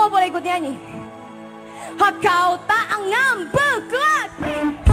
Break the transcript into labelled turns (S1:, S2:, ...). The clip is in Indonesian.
S1: Semua boleh ikut nyanyi. Kau tak angam berkelas.